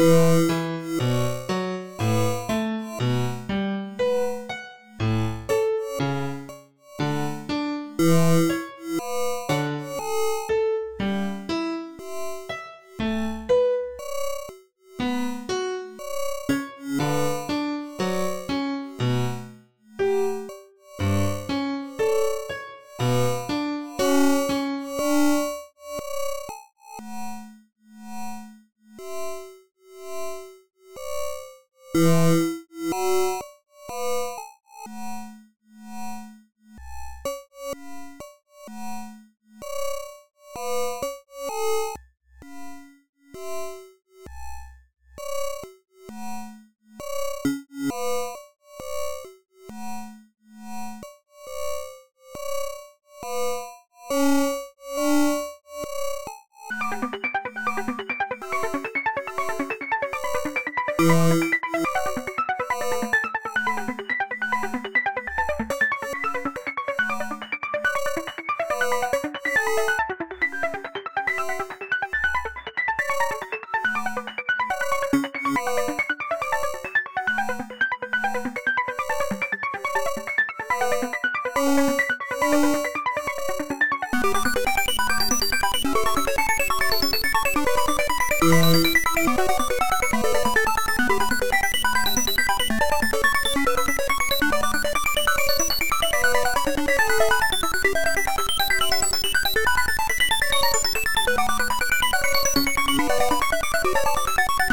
Música Música